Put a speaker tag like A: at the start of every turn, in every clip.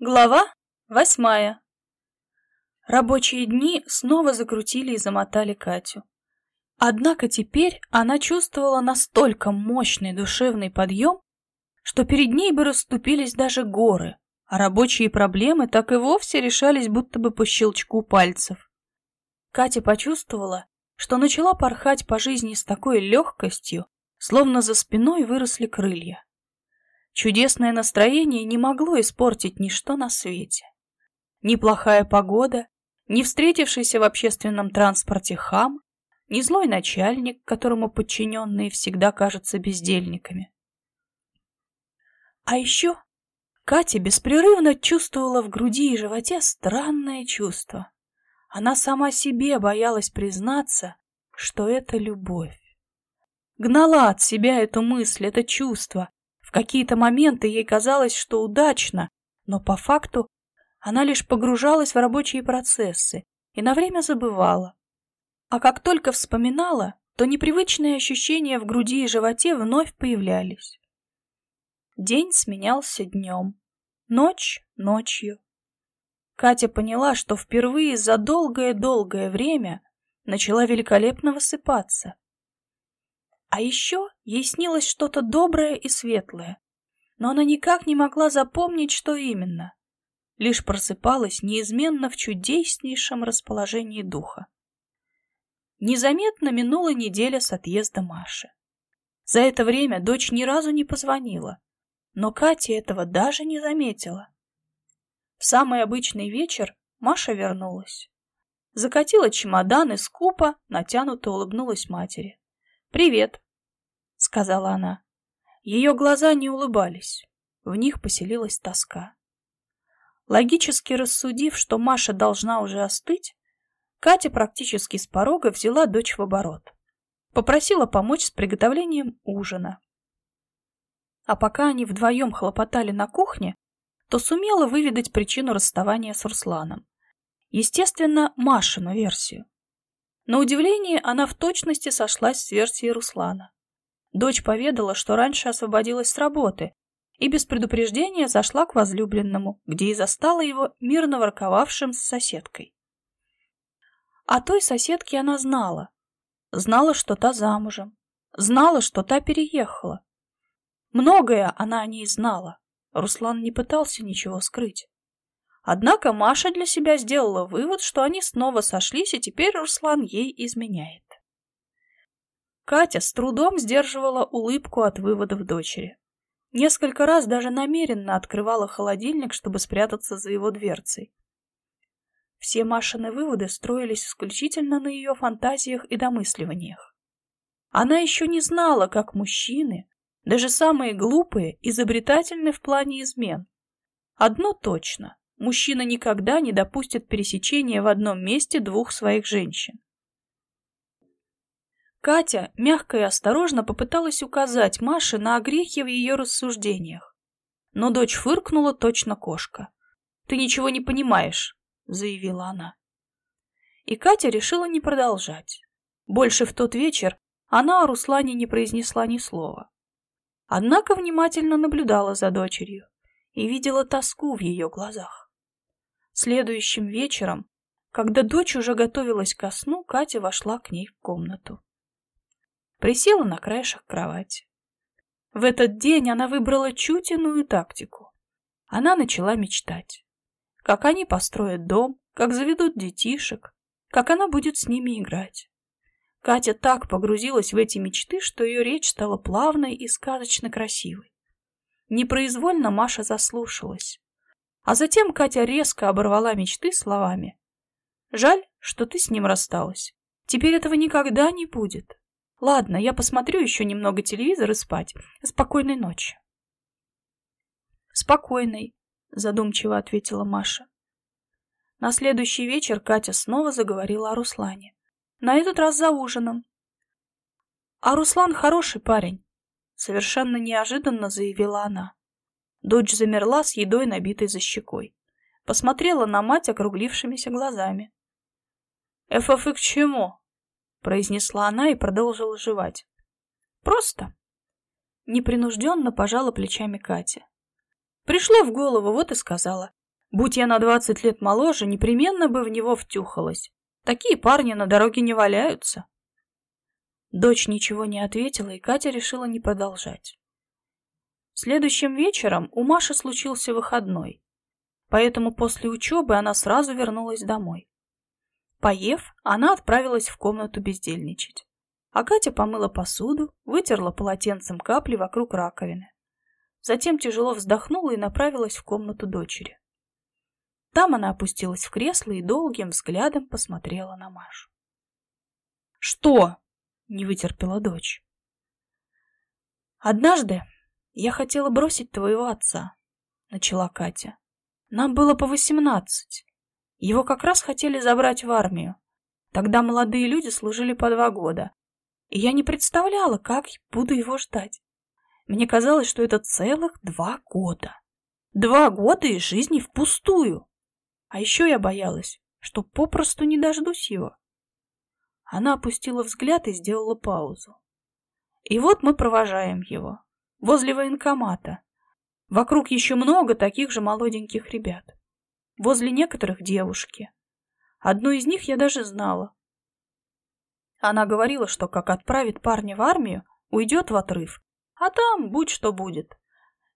A: Глава восьмая. Рабочие дни снова закрутили и замотали Катю. Однако теперь она чувствовала настолько мощный душевный подъем, что перед ней бы расступились даже горы, а рабочие проблемы так и вовсе решались будто бы по щелчку пальцев. Катя почувствовала, что начала порхать по жизни с такой легкостью, словно за спиной выросли крылья. Чудесное настроение не могло испортить ничто на свете. Ни плохая погода, ни встретившийся в общественном транспорте хам, ни злой начальник, которому подчиненные всегда кажутся бездельниками. А еще Катя беспрерывно чувствовала в груди и животе странное чувство. Она сама себе боялась признаться, что это любовь. Гнала от себя эту мысль, это чувство, в какие-то моменты ей казалось, что удачно, но по факту она лишь погружалась в рабочие процессы и на время забывала. А как только вспоминала, то непривычные ощущения в груди и животе вновь появлялись. День сменялся днем, ночь — ночью. Катя поняла, что впервые за долгое-долгое время начала великолепно высыпаться. А еще ей снилось что-то доброе и светлое, но она никак не могла запомнить, что именно. Лишь просыпалась неизменно в чудеснейшем расположении духа. Незаметно минула неделя с отъезда Маши. За это время дочь ни разу не позвонила, но Катя этого даже не заметила. В самый обычный вечер Маша вернулась. Закатила чемодан и скупо, натянуто улыбнулась матери. «Привет», — сказала она. Ее глаза не улыбались, в них поселилась тоска. Логически рассудив, что Маша должна уже остыть, Катя практически с порога взяла дочь в оборот. Попросила помочь с приготовлением ужина. А пока они вдвоем хлопотали на кухне, то сумела выведать причину расставания с Русланом. Естественно, Машину версию. На удивление, она в точности сошлась с версией Руслана. Дочь поведала, что раньше освободилась с работы и без предупреждения зашла к возлюбленному, где и застала его мирно ворковавшим с соседкой. О той соседке она знала. Знала, что та замужем. Знала, что та переехала. Многое она о ней знала. Руслан не пытался ничего скрыть. Однако Маша для себя сделала вывод, что они снова сошлись, и теперь Руслан ей изменяет. Катя с трудом сдерживала улыбку от выводов дочери. Несколько раз даже намеренно открывала холодильник, чтобы спрятаться за его дверцей. Все Машины выводы строились исключительно на ее фантазиях и домысливаниях. Она еще не знала, как мужчины, даже самые глупые, изобретательны в плане измен. Одно точно. Мужчина никогда не допустит пересечения в одном месте двух своих женщин. Катя мягко и осторожно попыталась указать Маше на огрехи в ее рассуждениях. Но дочь фыркнула точно кошка. «Ты ничего не понимаешь», — заявила она. И Катя решила не продолжать. Больше в тот вечер она о Руслане не произнесла ни слова. Однако внимательно наблюдала за дочерью и видела тоску в ее глазах. Следующим вечером, когда дочь уже готовилась ко сну, Катя вошла к ней в комнату. Присела на краешек кровати. В этот день она выбрала чуть иную тактику. Она начала мечтать. Как они построят дом, как заведут детишек, как она будет с ними играть. Катя так погрузилась в эти мечты, что ее речь стала плавной и сказочно красивой. Непроизвольно Маша заслушалась. А затем Катя резко оборвала мечты словами. «Жаль, что ты с ним рассталась. Теперь этого никогда не будет. Ладно, я посмотрю еще немного телевизор и спать. Спокойной ночи». «Спокойной», — задумчиво ответила Маша. На следующий вечер Катя снова заговорила о Руслане. На этот раз за ужином. «А Руслан хороший парень», — совершенно неожиданно заявила она. Дочь замерла с едой, набитой за щекой. Посмотрела на мать округлившимися глазами. «ФФ к чему?» — произнесла она и продолжила жевать. «Просто». Непринужденно пожала плечами Катя. Пришло в голову, вот и сказала. Будь я на двадцать лет моложе, непременно бы в него втюхалась. Такие парни на дороге не валяются. Дочь ничего не ответила, и Катя решила не продолжать. Следующим вечером у Маши случился выходной, поэтому после учебы она сразу вернулась домой. Поев, она отправилась в комнату бездельничать. А Катя помыла посуду, вытерла полотенцем капли вокруг раковины. Затем тяжело вздохнула и направилась в комнату дочери. Там она опустилась в кресло и долгим взглядом посмотрела на Машу. «Что?» — не вытерпела дочь. «Однажды я хотела бросить твоего отца», — начала Катя. «Нам было по восемнадцать. Его как раз хотели забрать в армию. Тогда молодые люди служили по два года, и я не представляла, как буду его ждать. Мне казалось, что это целых два года. Два года из жизни впустую. А еще я боялась, что попросту не дождусь его. Она опустила взгляд и сделала паузу. И вот мы провожаем его. Возле военкомата. Вокруг еще много таких же молоденьких ребят. Возле некоторых девушки. Одну из них я даже знала. Она говорила, что как отправит парня в армию, уйдет в отрыв, а там будь что будет.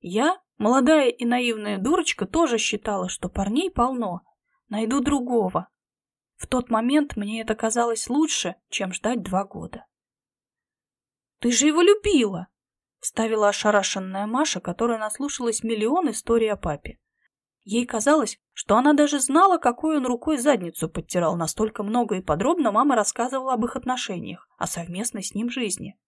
A: Я, молодая и наивная дурочка, тоже считала, что парней полно. Найду другого. В тот момент мне это казалось лучше, чем ждать два года. «Ты же его любила!» — вставила ошарашенная Маша, которая наслушалась миллион историй о папе. Ей казалось, что она даже знала, какой он рукой задницу подтирал. Настолько много и подробно мама рассказывала об их отношениях, о совместной с ним жизни.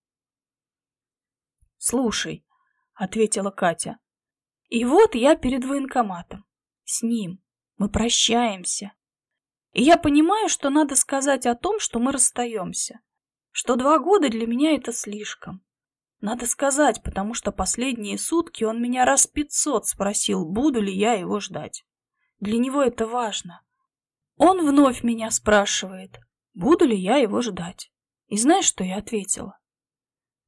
A: «Слушай», — ответила Катя, — «и вот я перед военкоматом. С ним. Мы прощаемся. И я понимаю, что надо сказать о том, что мы расстаемся. Что два года для меня это слишком. Надо сказать, потому что последние сутки он меня раз пятьсот спросил, буду ли я его ждать. Для него это важно. Он вновь меня спрашивает, буду ли я его ждать. И знаешь, что я ответила?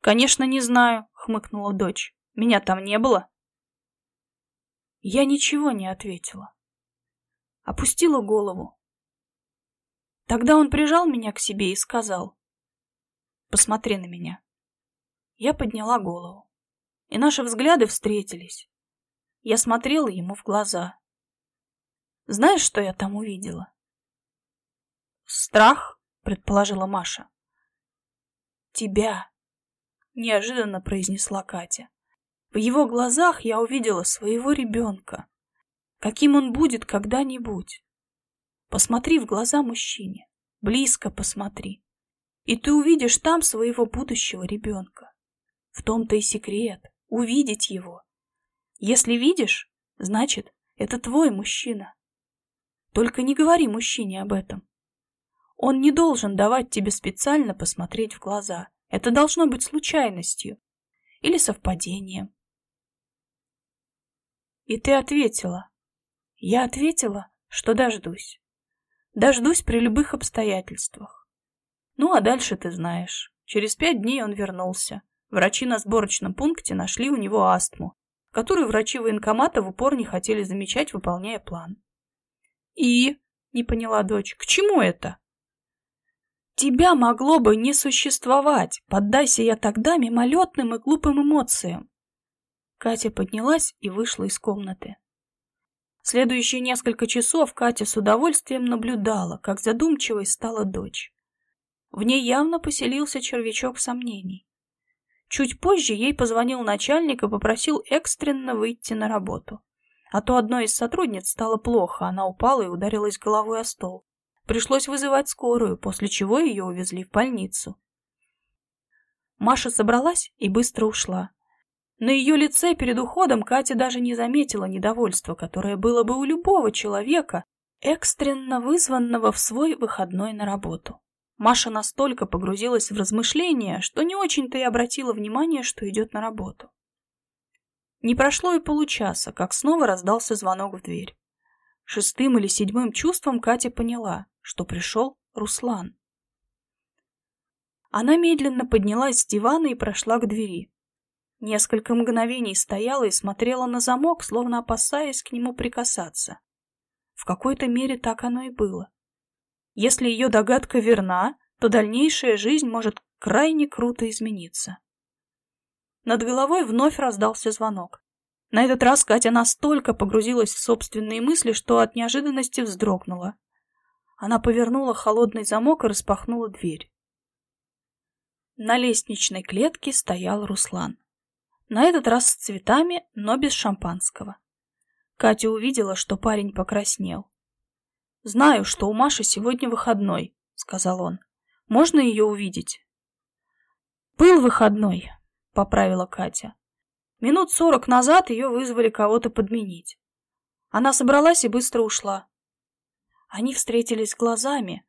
A: «Конечно, не знаю», — хмыкнула дочь. «Меня там не было». Я ничего не ответила. Опустила голову. Тогда он прижал меня к себе и сказал, «Посмотри на меня». Я подняла голову, и наши взгляды встретились. Я смотрела ему в глаза. Знаешь, что я там увидела? Страх, предположила Маша. Тебя, неожиданно произнесла Катя. В его глазах я увидела своего ребенка. Каким он будет когда-нибудь. Посмотри в глаза мужчине, близко посмотри, и ты увидишь там своего будущего ребенка. В том-то и секрет — увидеть его. Если видишь, значит, это твой мужчина. Только не говори мужчине об этом. Он не должен давать тебе специально посмотреть в глаза. Это должно быть случайностью или совпадением. И ты ответила. Я ответила, что дождусь. Дождусь при любых обстоятельствах. Ну, а дальше ты знаешь. Через пять дней он вернулся. Врачи на сборочном пункте нашли у него астму, которую врачи военкомата в упор не хотели замечать, выполняя план. «И?» — не поняла дочь. «К чему это?» «Тебя могло бы не существовать, поддайся я тогда мимолетным и глупым эмоциям». Катя поднялась и вышла из комнаты. Следующие несколько часов Катя с удовольствием наблюдала, как задумчивой стала дочь. В ней явно поселился червячок сомнений. Чуть позже ей позвонил начальник и попросил экстренно выйти на работу. А то одной из сотрудниц стало плохо, она упала и ударилась головой о стол. Пришлось вызывать скорую, после чего ее увезли в больницу. Маша собралась и быстро ушла. На ее лице перед уходом Катя даже не заметила недовольства, которое было бы у любого человека, экстренно вызванного в свой выходной на работу. Маша настолько погрузилась в размышления, что не очень-то и обратила внимание, что идет на работу. Не прошло и получаса, как снова раздался звонок в дверь. Шестым или седьмым чувством Катя поняла, что пришел Руслан. Она медленно поднялась с дивана и прошла к двери. Несколько мгновений стояла и смотрела на замок, словно опасаясь к нему прикасаться. В какой-то мере так оно и было. Если ее догадка верна, то дальнейшая жизнь может крайне круто измениться. Над головой вновь раздался звонок. На этот раз Катя настолько погрузилась в собственные мысли, что от неожиданности вздрогнула. Она повернула холодный замок и распахнула дверь. На лестничной клетке стоял Руслан. На этот раз с цветами, но без шампанского. Катя увидела, что парень покраснел. «Знаю, что у Маши сегодня выходной», — сказал он. «Можно ее увидеть?» «Был выходной», — поправила Катя. Минут сорок назад ее вызвали кого-то подменить. Она собралась и быстро ушла. Они встретились глазами.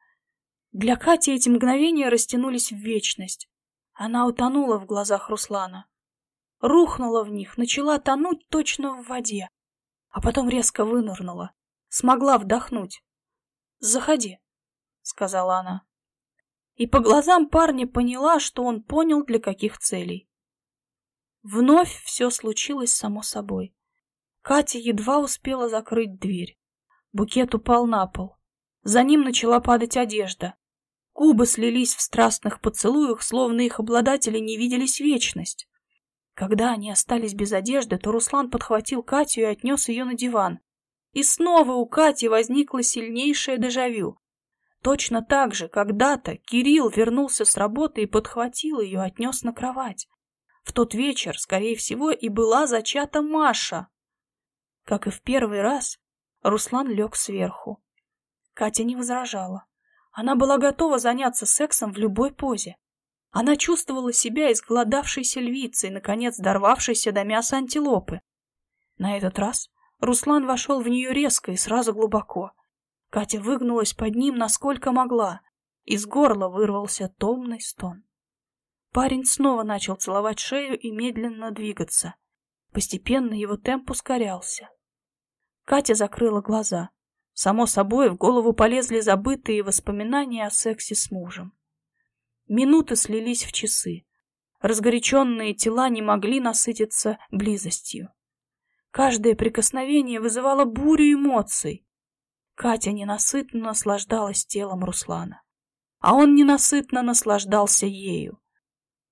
A: Для Кати эти мгновения растянулись в вечность. Она утонула в глазах Руслана. Рухнула в них, начала тонуть точно в воде. А потом резко вынырнула. Смогла вдохнуть. «Заходи», — сказала она. И по глазам парня поняла, что он понял, для каких целей. Вновь все случилось само собой. Катя едва успела закрыть дверь. Букет упал на пол. За ним начала падать одежда. Губы слились в страстных поцелуях, словно их обладатели не виделись вечность. Когда они остались без одежды, то Руслан подхватил Катю и отнес ее на диван. И снова у Кати возникло сильнейшее дежавю. Точно так же, когда-то Кирилл вернулся с работы и подхватил ее, отнес на кровать. В тот вечер, скорее всего, и была зачата Маша. Как и в первый раз, Руслан лег сверху. Катя не возражала. Она была готова заняться сексом в любой позе. Она чувствовала себя изголодавшейся львицей, наконец дорвавшейся до мяса антилопы. На этот раз Руслан вошел в нее резко и сразу глубоко. Катя выгнулась под ним, насколько могла. Из горла вырвался томный стон. Парень снова начал целовать шею и медленно двигаться. Постепенно его темп ускорялся. Катя закрыла глаза. Само собой, в голову полезли забытые воспоминания о сексе с мужем. Минуты слились в часы. Разгоряченные тела не могли насытиться близостью. Каждое прикосновение вызывало бурю эмоций. Катя ненасытно наслаждалась телом Руслана, а он ненасытно наслаждался ею.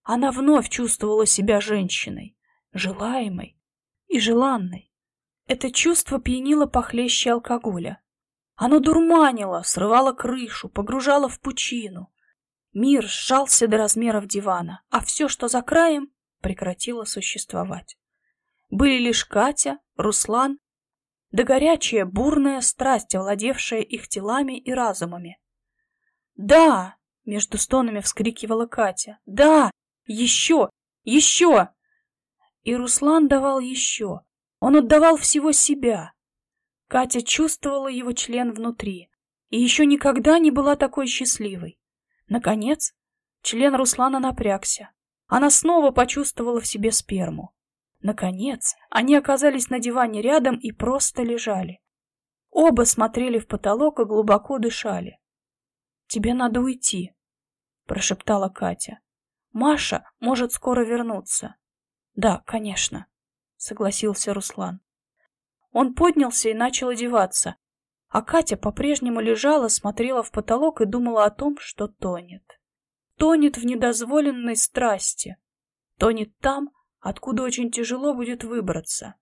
A: Она вновь чувствовала себя женщиной, желаемой и желанной. Это чувство пьянило похлеще алкоголя. Оно дурманило, срывало крышу, погружало в пучину. Мир сжался до размеров дивана, а все, что за краем, прекратило существовать. Были лишь Катя, Руслан, да горячая, бурная страсть, овладевшая их телами и разумами. «Да!» — между стонами вскрикивала Катя. «Да! Еще! Еще!» И Руслан давал еще. Он отдавал всего себя. Катя чувствовала его член внутри и еще никогда не была такой счастливой. Наконец, член Руслана напрягся. Она снова почувствовала в себе сперму. Наконец, они оказались на диване рядом и просто лежали. Оба смотрели в потолок и глубоко дышали. «Тебе надо уйти», — прошептала Катя. «Маша может скоро вернуться». «Да, конечно», — согласился Руслан. Он поднялся и начал одеваться, а Катя по-прежнему лежала, смотрела в потолок и думала о том, что тонет. Тонет в недозволенной страсти. Тонет там, откуда очень тяжело будет выбраться.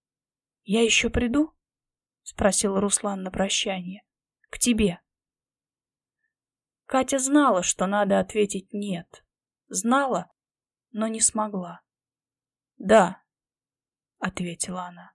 A: — Я еще приду? — спросил Руслан на прощание. — К тебе. Катя знала, что надо ответить «нет». Знала, но не смогла. — Да, — ответила она.